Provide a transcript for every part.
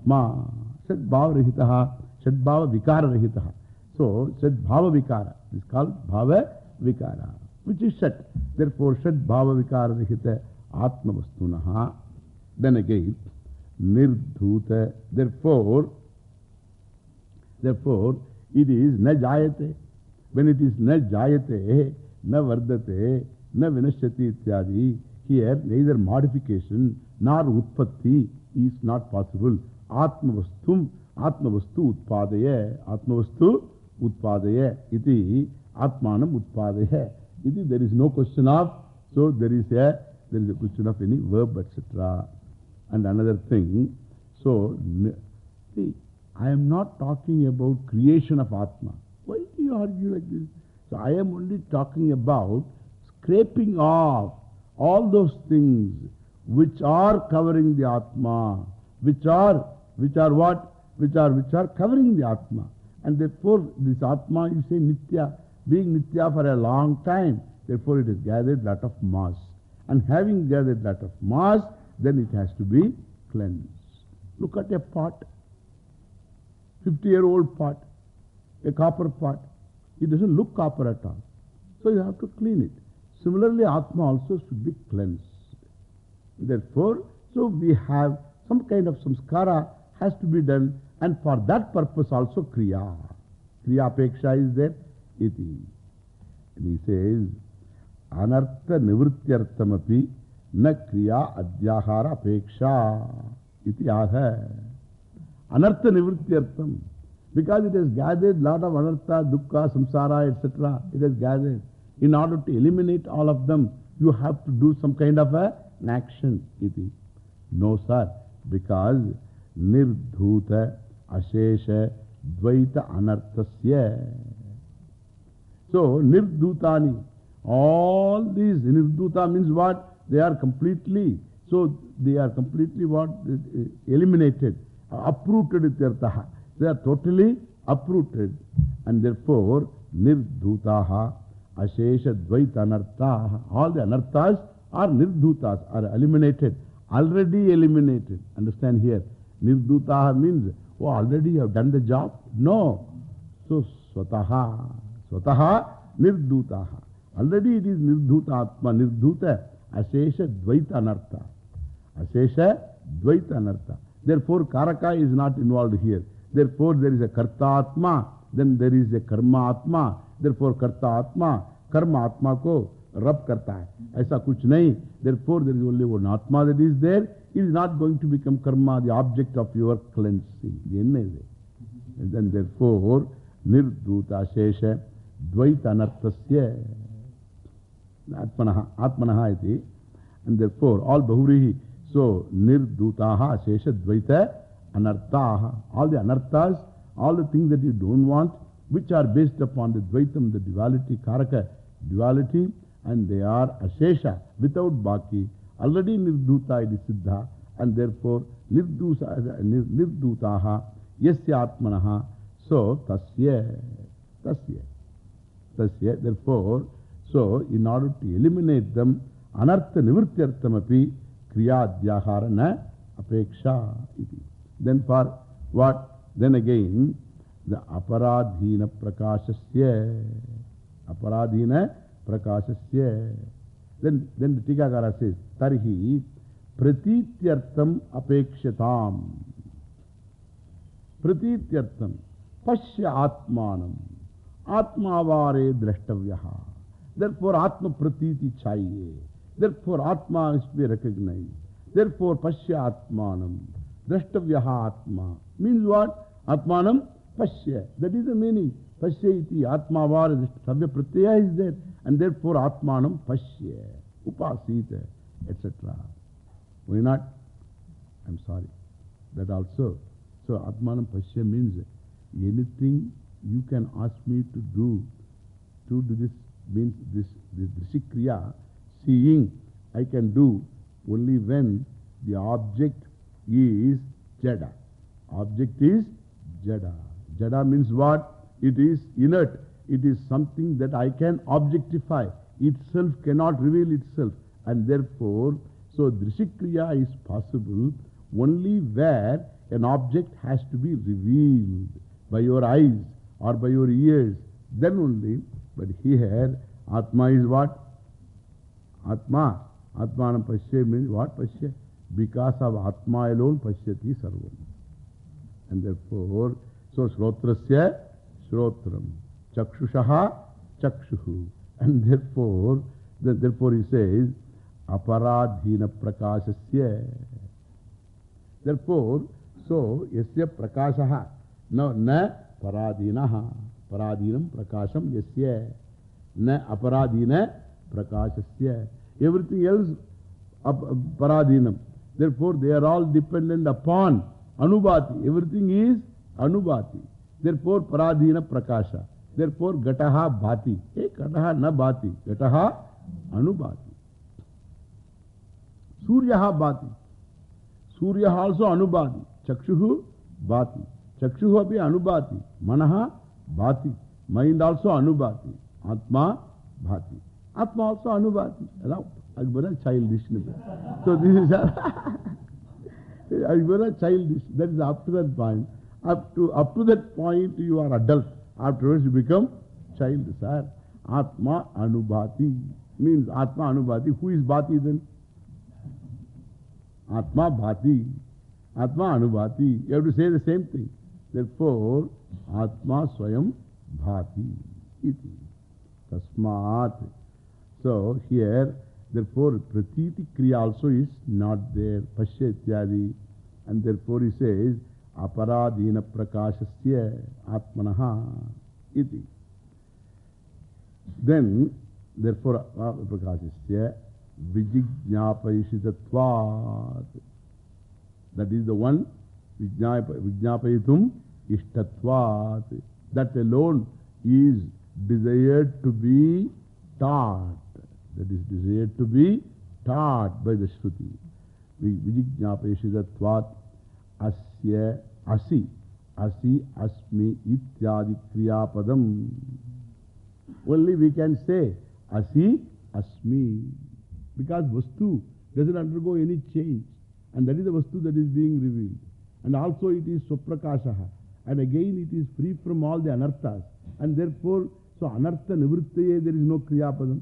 Atma. Sadbhava Rahitaha, Sadbhava Vikara Rahitaha. So, Sadbhava Vikara is called Bhava Vikara, which is Sat. Therefore, Sadbhava Vikara Rahita Atma Vastunaha. Then again, Nirdhuta. Therefore, therefore, it is Na Jayate. When it is Na Jayate, Na Vardate, Na Vinashyati Ityadi, here neither modification nor Utpatti is not possible. Atma Vastum, Utpadaya, Atma Utpadaya, iti Atmanam Utpadaya. Iti there is no question of, so there is a, there is a question of any verb, etc. And another thing, so, see, I am not talking about creation of Atma. Why do you argue like this? So I am only talking about scraping off all those things which are covering the Atma, which are, which are what? Which are, which are covering the Atma. And therefore, this Atma, you say Nitya, being Nitya for a long time, therefore it has gathered lot of mass. And having gathered lot of mass, then it has to be cleansed. Look at a pot, 50 year old pot, a copper pot. It doesn't look copper at all. So you have to clean it. Similarly, Atma also should be cleansed. Therefore, so we have some kind of samskara has to be done and for that purpose also kriya. Kriya apeksha is there. Iti. And he says, anartha nivrityartamapi na kriya adhyahara apeksha. Iti aha. Anartha nivrityartam. Because it has gathered lot of anartha, dukkha, samsara, etc. It has gathered. In order to eliminate all of them, you have to do some kind of a, an action. Iti. No, sir. Because nirdhuta ashesha dvaita anarthasya. So, nirdhutani. All these nirdhuta means what? They are completely, so they are completely what? Eliminated, uprooted ityartaha. They are totally uprooted. And therefore, nirdhutaha ashesha dvaita anartha. All the anarthas are nirdhutas, are eliminated. Already eliminated. Understand here. Nirdhutaha means, oh, already you have done the job? No. So, swataha. Swataha nirdhutaha. Already it is nirdhuta atma, nirdhuta, ashesha dvaita anartha. Ashesha dvaita anartha. Therefore, karaka is not involved here. Therefore, there is a karta atma, then there is a karma atma. Therefore, karta atma, karma atma ko रब करता है। ऐसा कुछ नहीं। Therefore there is only one आत्मा that is there is not going to become karma the object of your cleansing therefore निर्दूता शेष द्वैत अनर्थ आत्मन आत्मन देर फोर ऑल बहुरी सो निर्दूता शेष द्वैत अनर्थ ऑल द अनर्था all the things that you don't want, which are based upon the dvaitam, the duality, karaka duality and they are ashesha, without baki. Already nirdhuta it is siddha, and therefore nirdhutaha yasya atmanaha. So, tasya, tasya, tasya. Therefore, so in order to eliminate them, anartha nivrityartamapi kriya adhyahara na apeksha iti. Then for what? Then again, the aparadhina prakashasya. Aparadhina prakashasya. Then, then the Tikakara says, Tarhi pratityartam apekshatam. Pratityartam pasya atmanam. Atmavare drashtavyaha. Therefore, Atma pratiti chahiye. Therefore, Atma is to be recognized. Therefore, pasya atmanam. Drashtavyaha atma. Means what? Atmanam pasya. That is the meaning. Pasya iti atmavara savya pratyaya is there. And therefore, atmanam Pashya, Upasita, etc. Why not? I'm sorry. That also. So, atmanam Pashya means anything you can ask me to do, to do this means this, this drishikriya, seeing I can do only when the object is jada. Object is jada. Jada means what? It is inert. It is something that I can objectify. Itself cannot reveal itself. And therefore, so drishikriya is possible only where an object has to be revealed by your eyes or by your ears. Then only, but here, Atma is what? Atma. Atmanam Pashya means what Pashya? Because of Atma alone Pashyati Sarvam. And therefore, so Shrotrasya Shrotram. Chakshushaha Chakshuhu. And therefore, therefore he says, Aparadhina Prakashasya. Therefore, so Yasya Prakashaha. No, na Paradinaha. Paradinam Prakasham Yasya. Na Aparadina Prakashasya. Everything else Paradinam. Therefore, they are all dependent upon Anubhati. Everything is Anubhati. Therefore, Paradina Prakasha. Therefore, Gataha Bhati. Hey, Gataha na Bhati. Gataha Anubhati. Suryaha Bhati. Surya also Anubhati. Chakshuhu Bhati. Chakshuhu api Anubhati. Manaha Bhati. Mind also Anubhati. Atma Bhati. Atma also Anubhati. Akbara childish. So this is Akbara childish. That is up to that point. Up to, up to that point you are adult. Afterwards you become child, sir. Atma Anubhati. Means Atma Anubhati. Who is Bhati then? Atma Bhati. Atma Anubhati. You have to say the same thing. Therefore, Atma Swayam Bhati. Iti. Tasmat. So here, therefore, Pratiti Kriya also is not there. Ityadi. And therefore he says, Aparadina Prakashasya Atmanaha. Iti. Then, therefore, Prakashasya Vijignapaishitatvat. That is the one, Vijnapayitum Ishtatvat. That alone is desired to be taught. That is desired to be taught by the Shruti. Vijignapaishitatvat Asya Asi. Asmi Ityadi Kriyapadam. Only we can say Asi Asmi. Because Vastu doesn't undergo any change. And that is the Vastu that is being revealed. And also it is Suprakashaha. And again it is free from all the anarthas. And therefore, so anartha nivrittaye, there is no kriyapadam.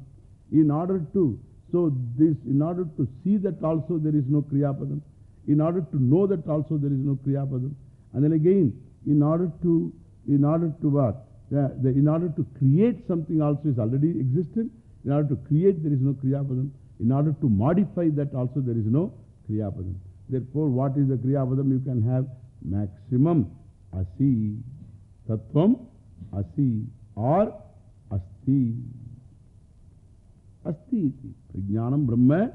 In order to, so this, in order to see that also there is no kriyapadam. In order to know that also there is no kriyapadam. And then again, in order to, in order to what? The, the, in order to create something also is already existent. In order to create, there is no kriyapadam. In order to modify that also there is no kriyapadam. Therefore, what is the kriyapadam? You can have maximum asi, tattvam asi or asti. Asti. Prajnanam Brahma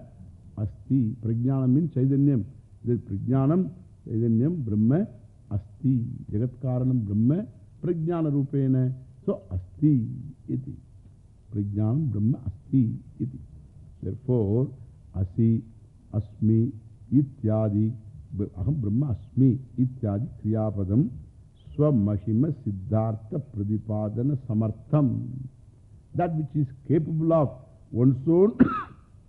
asti. Prajnanam means Chaitanyam. This Prajnanam, Chaitanyam, Brahma Brahma asti iti. Therefore, asi, asmi, ityadi, aham Brahma asmi, ityadi kriyapadam, swamahima siddhartha pradipadana samartham. That which is capable of one's own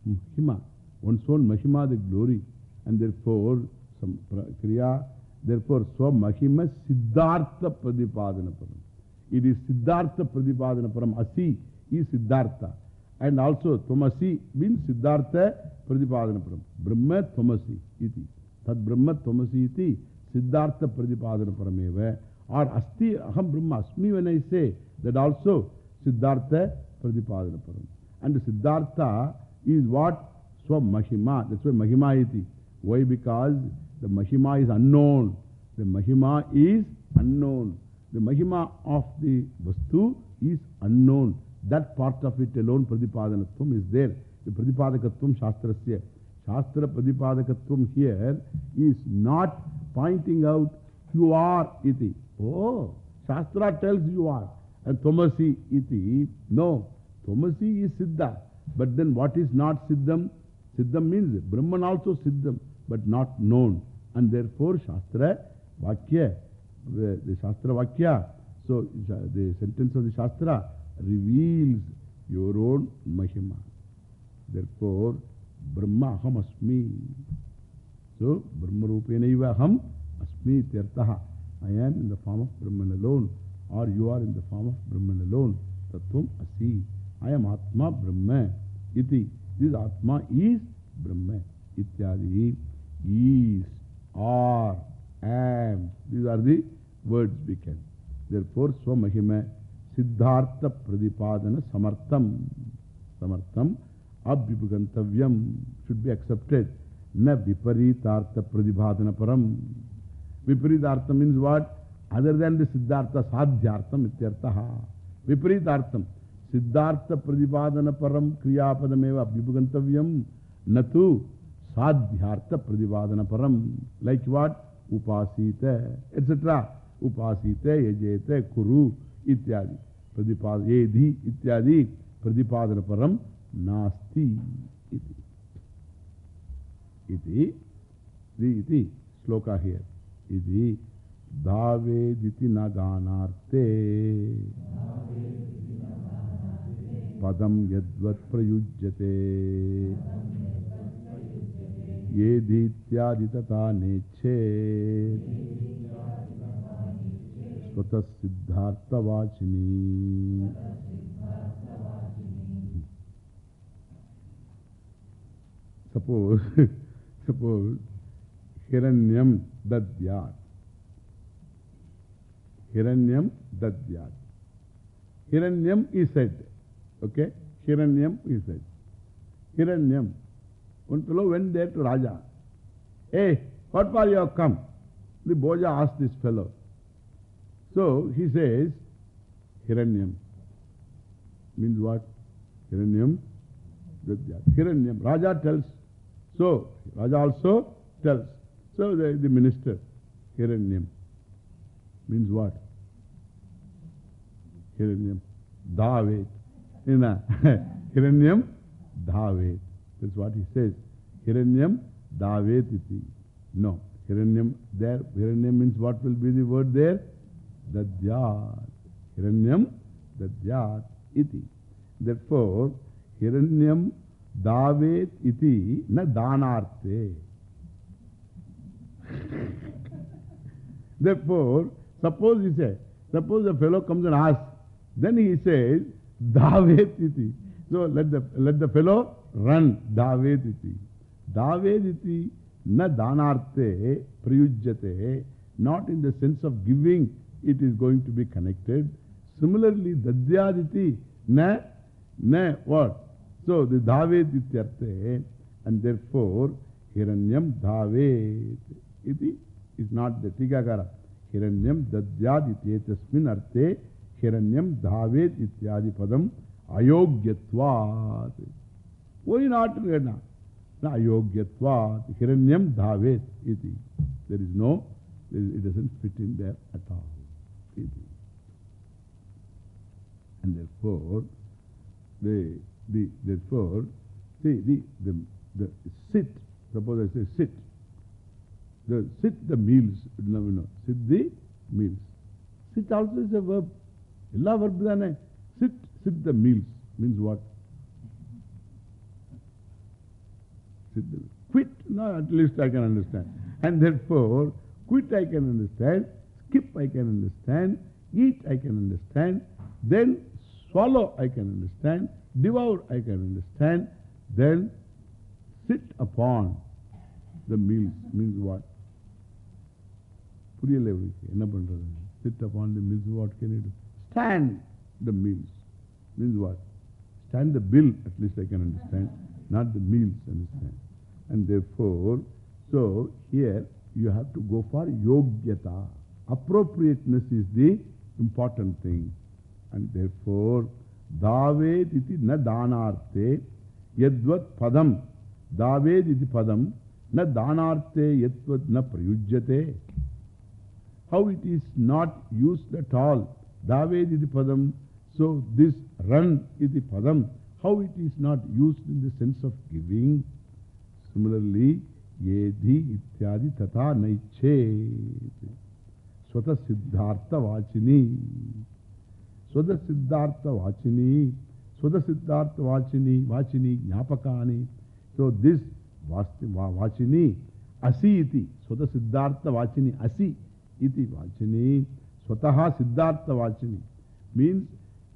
mahima, one's own mahima, the glory, and therefore, some kriya, therefore, swamahima siddhartha pradipadana param. It is siddhartha pradipadana param. Asi is siddhartha. And also, Tomasi means Siddhartha Pradipadanaparam. Brahma Tomasi iti. Tad Brahma Tomasi iti Siddhartha Pradipadanaparam eva. Or Asti Aham Brahma Asmi when I say that also Siddhartha Pradipadanaparam. And Siddhartha is what? Swa Mahima. That's why Mahima iti. Why? Because the Mahima is unknown. The Mahima is unknown. The Mahima of the Vastu is unknown. That part of it alone, Pradipadanatvam, is there. The Pradipadakatvam Shastrasya. Shastra Pradipadakatvam here is not pointing out you are iti. Oh, Shastra tells you are. And Tomasi iti. No, Tomasi is Siddha. But then what is not Siddham? Siddham means Brahman also Siddham, but not known. And therefore Shastra Vakya, the, the Shastra Vakya. So the sentence of the Shastra reveals your own Mahima. Therefore, Brahma Aham Asmi. So, Brahma Rupena Iva Aham Asmi Tirtaha. I am in the form of Brahman alone. Or you are in the form of Brahman alone. Tattvam Asi. I am Atma Brahma. Iti. This Atma is Brahma. Ityadi. Is. Are. Am. These are the words we can. Therefore, Swamahima Siddhartha Pradipadana Samartham. Samartham. Abhibugantavyam should be accepted. Na Viparitartha Pradibhadana Param. Viparitartha means what? Other than the Siddhartha Sadhyartham Ityartaha. Viparitartham. Siddhartha Pradipadana Param Kriyapadameva Abhibugantavyam. Natu Ityadi. Pradipad, Yedhi, Ityadi. Pradipadana Param. Nasti iti. Iti. The iti. Sloka here. Iti. Dhavediti naganarte. Padam yadvat prayujyate. ये दीत्यादि तथा नेच्छे सिद्धार्थवाचिनी। Suppose suppose हिरण्यम दद्यात। हिरण्यम दद्यात। हिरण्यम इज़ सेड ओके हिरण्यम इज़ सेड हिरण्यम One fellow went there to Raja. Hey, what for you have come? The Boja asked this fellow. So he says, Hiranyam. Means what? Hiranyam. Hiranyam. Raja tells. So, Raja also tells. So the, the minister, Hiranyam. Means what? Hiranyam. Davet. Hiranyam Davet. That's what he says. Hiranyam Davet iti. No. Hiranyam there. Hiranyam means what will be the word there? Dadyat. Hiranyam Dadyat iti. Therefore, Hiranyam Davet iti na danarte. Therefore, suppose he says, suppose a fellow comes and asks, then he says, Davet iti. So let the, let the fellow run. Davet iti. Davet iti na danarte prayujyate. Not in the sense of giving, it is going to be connected. Similarly, dadyaditi na, na what? So the ityarte and therefore hiranyam dhavet iti is not the tigakara. Hiranyam dadyad ityetasmin arte hiranyam dhavet ityadi padam ayogyatvat. Why not? Na ayogyatvat. Hiranyam dhavet iti. There is no, it doesn't fit in there at all. And therefore, the, the, therefore, see, the, the, sit, suppose I say sit, the sit the meals, no, no, sit the meals. Sit also is a verb. Illa verb dane. Sit, sit the meals means what? Sit the, quit, no, at least I can understand. And therefore, quit I can understand, skip I can understand, eat I can understand, then swallow I can understand, devour I can understand, then sit upon the meals means what? புரியல இவருக்கு என்ன பண்றது sit upon the meals what can you do stand the meals means what stand the bill at least I can understand not the meals understand and therefore so here you have to go for yogyata appropriateness is the important thing and therefore davet iti na danarte yadvat padam davet iti padam na danarte yadvat na prayujyate how it is not used at all. Daved iti padam. So this run iti padam. How it is not used in the sense of giving. So this vachini Asi iti. Swata Siddhartha Vachini. Asi iti Vachini. Swataha Siddhartha Vachini. Means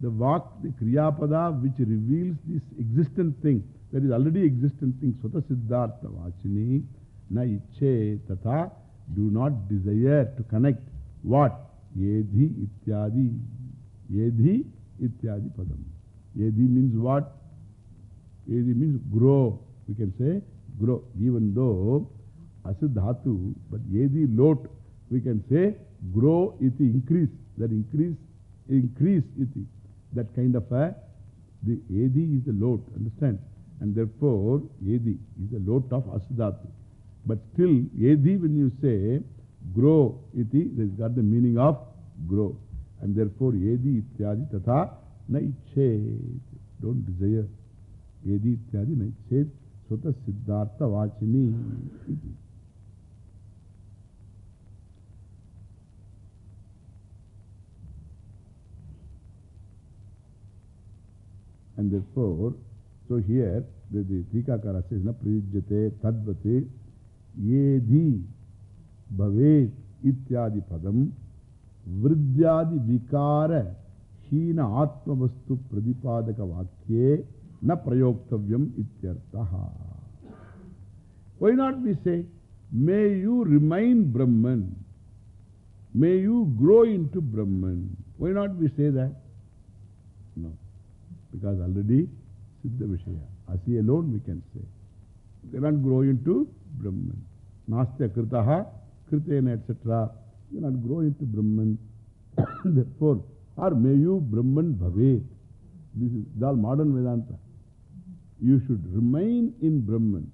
the Vak, the Kriyapada which reveals this existent thing, that is already existent thing. Swata Siddhartha Vachini. Na tata. Do not desire to connect. What? Yedhi ityadi. Yedhi ityadi padam. Yedhi means what? Yedhi means grow. We can say grow. Even though asidhatu, but yedhi lot, we can say grow iti, increase. That increase, increase iti. That kind of a, the yedhi is the lot, understand? And therefore, yedhi is a lot of asidhatu. But still, yedhi when you say grow iti, that has got the meaning of grow. And therefore, yedi ityadi tatha na ichet. Don't desire. Yedi ityadi na ichet. Sota siddhartha vachini. And therefore, so here, the, the Tikakara says, na priyujyate tadvate yedi bhavet ityadi padam Vridyadi vikara hina atmavastu pradipadaka vakye na prayoktavyam ityartaha. Why not we say, may you remain Brahman, may you grow into Brahman. Why not we say that? No. Because already Siddha Vishaya. Asi alone we can say. You cannot grow into Brahman. Nastya kritaha, kritena etc. You cannot grow into Brahman. Therefore, or may you Brahman bhavet. This is all modern Vedanta. You should remain in Brahman.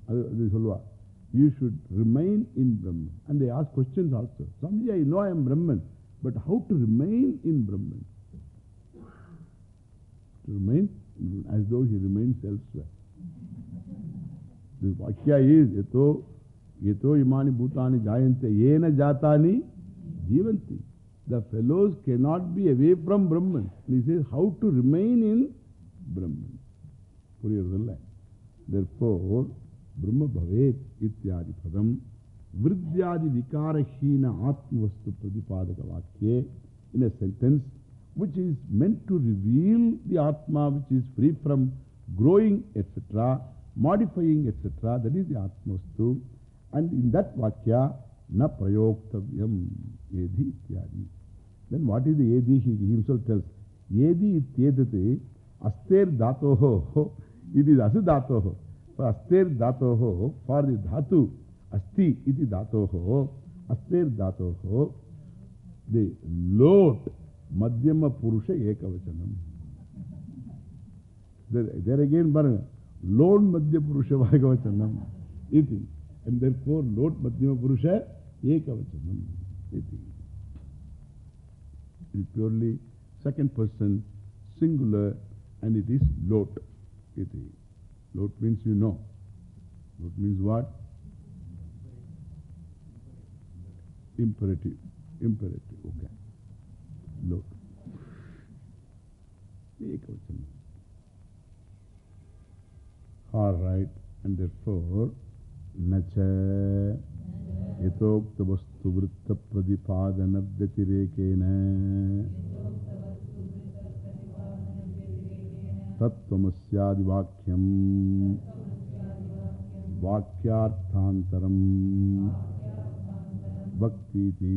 You should remain in Brahman. And they ask questions also. Somebody, I know I am Brahman, but how to remain in Brahman? To remain as though he remains elsewhere. The Vakya is, Yato, Yato imani bhutani jayante, yena jatani jivanti. The fellows cannot be away from Brahman. He says how to remain in Brahman. Therefore, Brahma bhavet ityadi padam vridyadi vikarahina atmavastu pradipadaka vakye in a sentence which is meant to reveal the Atma which is free from growing etc., modifying etc. That is the Atmastu. And in that Vakya, na prayoktavyam yedhi ityadi. Then what is the yedhi? He himself tells. Yedhi ityedate aster dhatoho. It is asu dhatoho. For aster dhatoho, for the dhatu, asti iti dhatoho, aster dhatoho, the lot Lot means what? Imperative. Imperative. Okay. लोग एक वचन हार right and there four न यथोक्त वस्तु वृत्त प्रतिपादन व्यतिरेक तत्वस्यादिवाक्यम वाक्यार्थांतरम भक्ति थी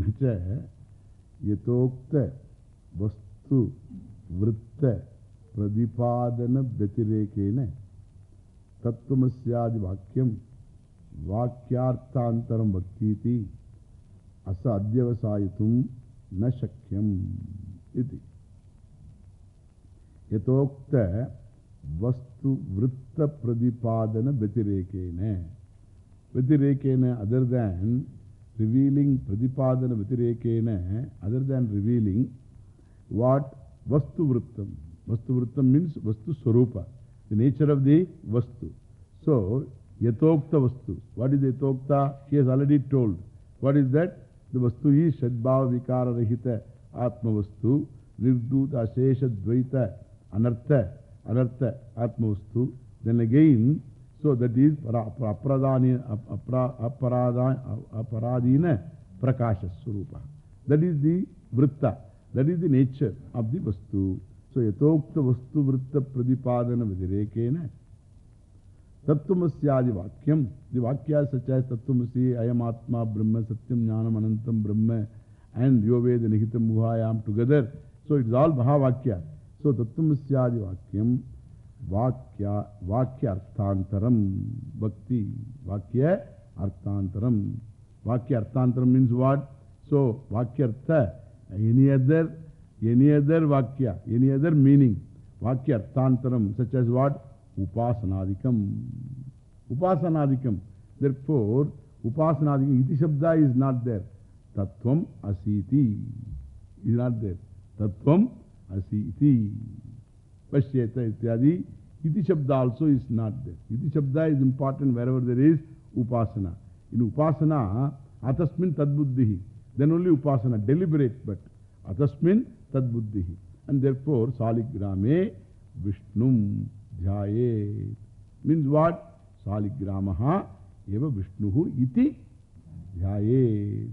नच यतोक्त वस्तु वृत्त प्रतिपादन shakyam iti. Yatokta vastu vritta pradipadana vyatirekene. Vatirekena, other than revealing Pradipadana Vatirekena, other than revealing what Vastu Vrittam. Vastu Vrittam means Vastu Swarupa, the nature of the Vastu. So, Yatokta Vastu. What is Yatokta? He has already told. What is that? The Vastu is Shadbhava Vikara Rahita Atma Vastu, Nirduta Ashesha Dvaita Anartha, Anartha Atma Vastu. Then again, so that is Aparadina Prakasha Surupa. That is the Vritta. That is the nature of the Vastu. So, Yatokta Vastu Vritta Pradipadana Vidirekena Tattvamasya Vakyam. The Vakyas such as Tattvamasi, Ayam Brahma, Satyam, Jnanam, Anantam, Brahma, and Yoved, Nihitam, Guhayam together. So, it is all Mahavakya. So, Tattvamasya Vakyam. Any other, any other Vakya, any other meaning. Vakya Arthantaram, such as what? Upasanadikam. Upasanadikam. Therefore, Upasanadikam, Iti Shabda is not there. Tattvam Asiti is not there. Tattvam Asiti. Pashyeta ityadi. Iti Shabda also is not there. Iti Shabda is important wherever there is Upasana. In Upasana, Atasmin Tadbuddhihi. Then only Upasana, deliberate, but Atasmin Tadbuddhihi. And therefore, Saligrame Vishnum Dhyaye. Means what? Saligramaha eva Vishnuhu iti Dhyaye.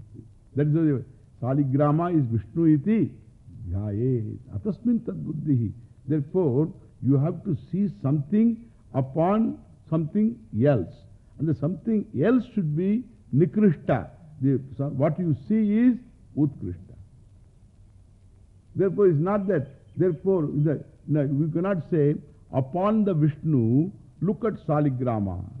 That is the Saligrama is Vishnu iti Dhyaye. Atasmin Tadbuddhihi. Therefore, you have to see something upon something else. And the something else should be Nikrishta. The, what you see is Utkrishta. Therefore, it's not that. Therefore, the, no, we cannot say, upon the Vishnu, look at Saligrama.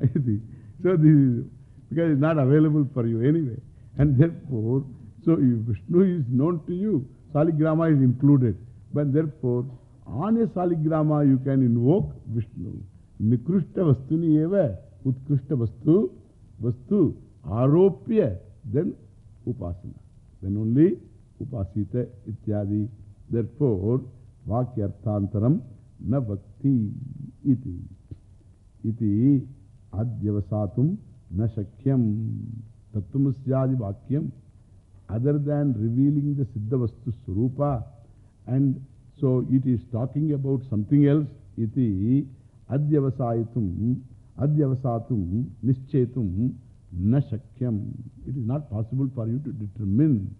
so, this is, because it's not available for you anyway. And therefore, so if Vishnu is known to you, Saligrama is included. But therefore, Vastu, Vastu, Aropya, then Upasana. Then only Upasita ityadi. Therefore, Vakyarthantaram na bhakti iti. Iti adyavasatum na shakyam. Tattvamusyadi vakyam. Other than revealing the Siddha Vastu Surupa and so it is talking about something else. Iti adyavasayatum, adyavasatum, nischetum, na shakyam. It is not possible for you to determine.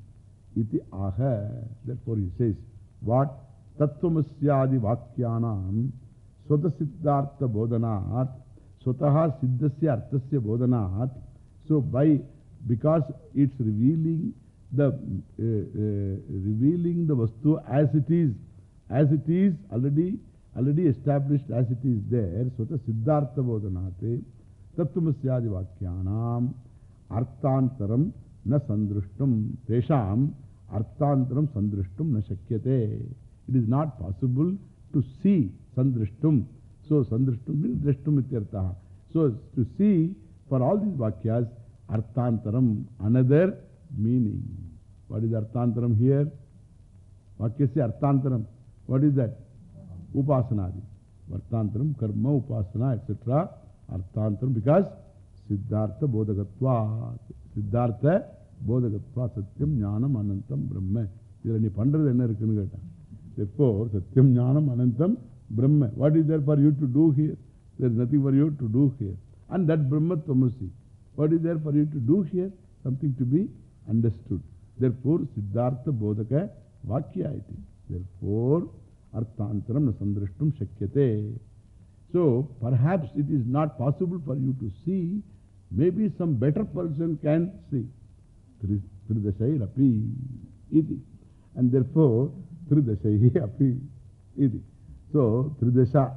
Iti aha. Therefore he says, what? Tattvamusyadi vakyānām swata siddhartha bodhanāt swataha siddhasya arthasya bodhanāt. So by, because it's revealing the, uh, uh, revealing the vastu as it is, as it is already, already established as it is there, swata siddhartha bodhanate tattvamusyadi vakyānām arthantaram na sandrushtam tesham arthantaram sandrushtam na shakyate. It is not possible to see sandrushtam. So sandrushtam means drashtam ityartaha. So to see for all these vakyas arthantaram, another meaning. What is arthantaram here? Vakyasya arthantaram. What is that? Upasanadi. Vartantaram, karma, upasana, etc. Arthantaram because Siddhartha Bodhagatva. Siddhartha Bodhagatva Satyam Jnanam Anantam Brahma. இதில் நீ பண்ணுறது என்ன இருக்குன்னு கேட்டான் எப்போர் சத்தியம் ஞானம் அனந்தம் பிரம்ம what is there for you to do here there is nothing for you to do here and that பிரம்மத்வமசி what is there for you to do here something to be understood therefore Siddhartha போதக வாக்கிய ஆயிட்டு Therefore, Arthantaram Nasandrashtum Shakyate. So, perhaps it is not possible for you to see. Maybe some better person can see. Tridashai Rapi iti. And therefore, Tridashaihi api iti. So, Tridasha,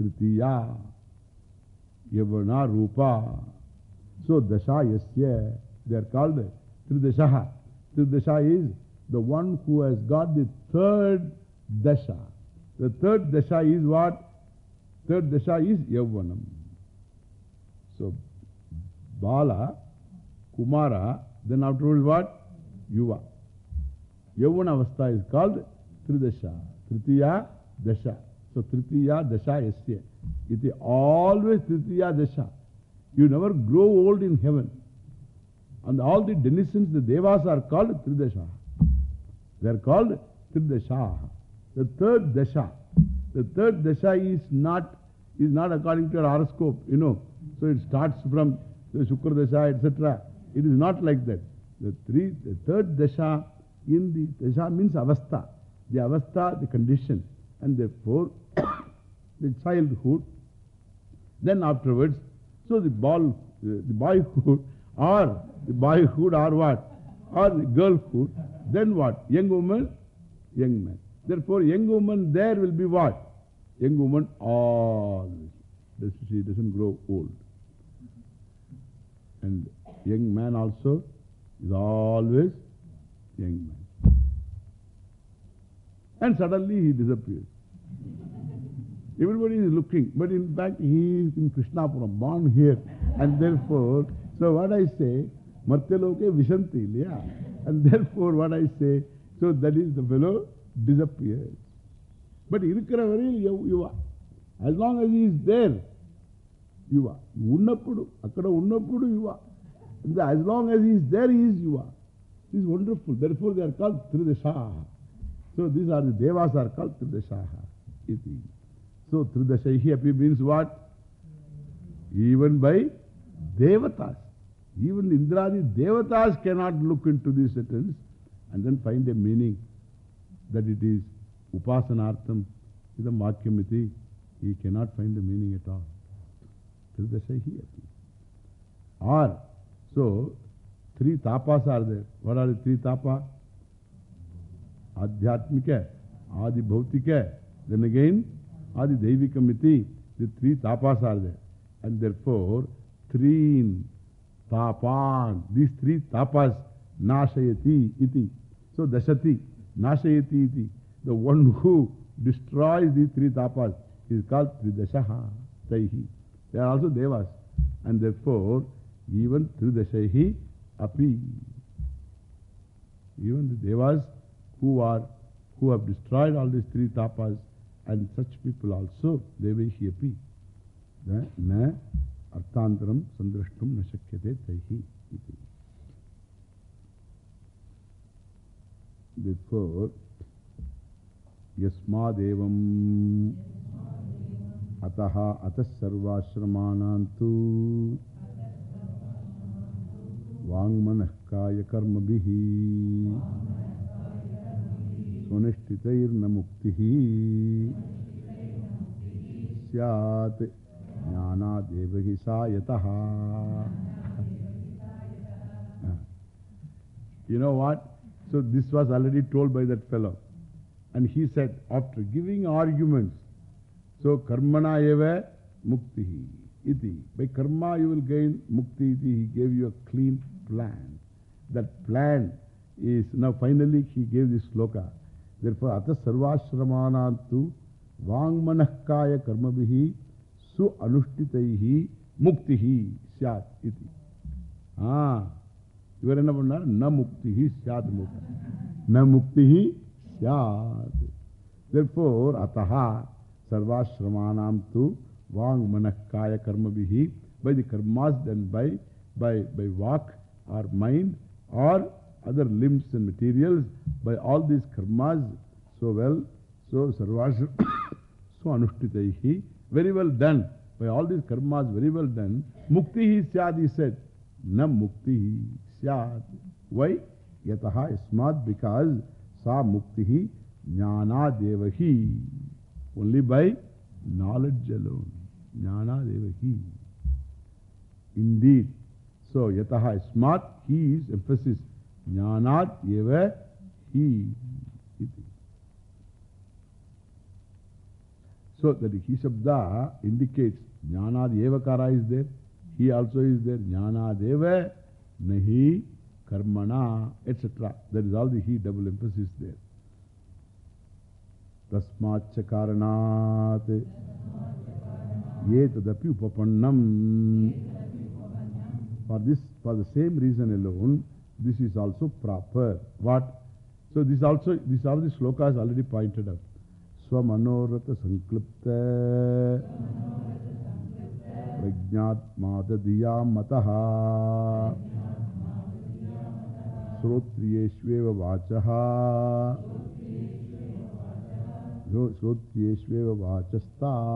Tritiya, Yavana Rupa. So, Dasha Yasya, they are called Tridashaha. Tridasha is the one who has got the third Dasha. The third Dasha is what? Third Dasha is Yavanam. So, Bala, Kumara, then afterwards what? Yuva. Yavana is called Tridasha. Tritiya Dasha. So Tritiya Dasha is Yasya. It is always Tritiya Dasha. You never grow old in heaven. And all the denizens, the devas are called Tridasha. They are called Tridasha. The third Dasha. The third Dasha is not, is not according to your horoscope, you know. So it starts from the Shukra Dasha, etc. It is not like that. The, three, the third Dasha in the Dasha means Avastha. The Avastha, the condition. And therefore, the childhood. Then afterwards, so the ball, the boyhood or the boyhood or what? Or girlhood. Then what? Young woman, young man. Therefore, young woman there will be what? Young woman always. She doesn't grow old. And young man also is always young man. And suddenly he disappears. Everybody is looking, but in fact he is in Krishnapuram, born here. And therefore, so what I say, Martyaloke Vishanti, yeah. And therefore what I say, so that is the fellow disappears. But Irukaravaril, you are. As long as he is there, you are. Unnapudu, Akkada Unnapudu, you are. As long as he is there, he is you are. This is wonderful. Therefore they are called Tridashaha. So these are the Devas are called Tridashaha. Iti. So Tridashaihi api means what? Even by Devatas. Even Indradi devatas cannot look into this sentence and then find a meaning that it is Upasanartham, idam vakyamiti. He cannot find the meaning at all. Tridashahi api. Or, so, three tapas are there. What are the three tapas? Adhyatmika, Adi Bhautika, then again Adi Devikamiti. The three tapas are there. And therefore, three tapan, these three tapas, nashayati iti. So, dashati, nashayati iti. The one who destroys these three tapas is called Tridashaha Taihi. They are also devas. And therefore, even Tridashahi api. Even the devas who are, who have destroyed all these three tapas and such people also, devehi api. Na arthantaram sandrashtum na shakyate taihi iti. Therefore, yasmadevam ataha atas sarvashramanantu Vangmanah kaya karma bihi Sunishtitair namuktihi Syat नाना देव ही। सायत you know what so this was already told by that fellow and he set after giving arguments so कर्मणा एव मुक्ति इति by karma you will gain मुक्ति इति he gave you a clean plan that plan is no finally he gave this श्लोक therefore अत सर्वाश्रमा वांग मन कर्म भी su anushtitaihi muktihi syat iti. Ah, இவர் என்ன பண்ணார் ந முக்திஹி சியாத் முக்தி ந முக்திஹி சியாத் therefore ataha sarvashramanam tu vang manakaya karma bihi by the karmas done by by by walk or mind or other limbs and materials by all these karmas so well so sarvashra so anushtitaihi very well done by all these karmas very well done muktihi syad he said na muktihi syad why yataha ismat because sa muktihi jnana devahi only by knowledge alone jnana devahi indeed so yataha ismat he is emphasis jnanat eva he iti So that he shabda indicates jnana evakara is there. He also is there. Jnana deva nahi karmana etc. That is all the he double emphasis there. Tasmacha For this, for the same reason alone, this is also proper. What? So this also, this all the slokas already pointed out. स्वमनोरथ संक्लिप्त। प्रज्ञात्मा दधिया मत श्रोत्रियेष्वेव वाच। श्रोत्रियेष्वेव वाचस्ता।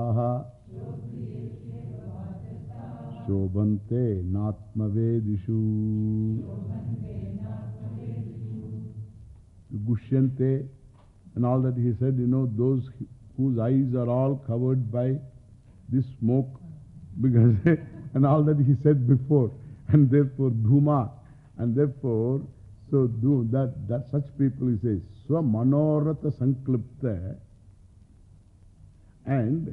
And all that he said, you know, those whose eyes are all covered by this smoke, because, and all that he said before, and therefore Dhuma, and therefore, so do that, that such people, he says, Swamanorata Sanklipta, and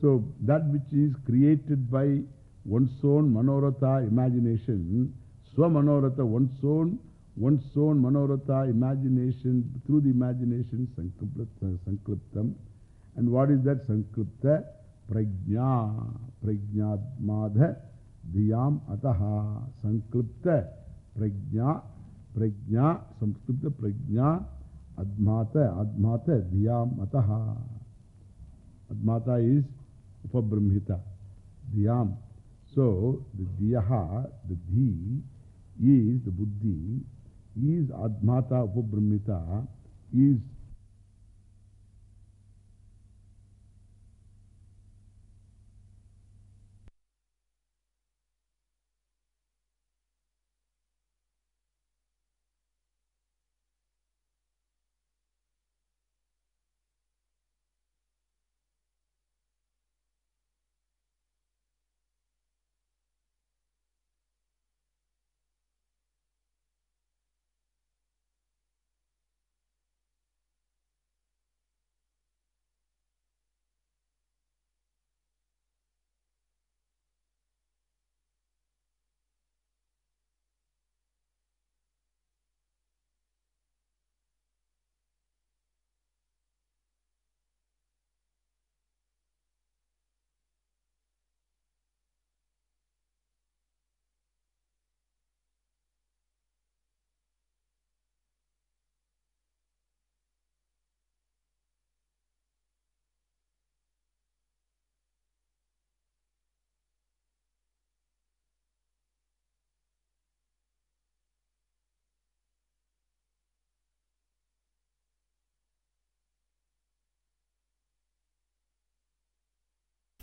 so that which is created by one's own Manorata imagination, Swamanorata, one's own one's own manoratha, imagination, through the imagination, sankliptam. And what is that sanklipta? Prajna, prajnadmadha, dhyam ataha, sanklipta, prajna, prajna, sanklipta prajna, admata, admata, dhyam ataha. Admata is upabrahmita, dhyam. So, the dhyaha, the dhi, is the buddhi, is Admata Upabrahmita, is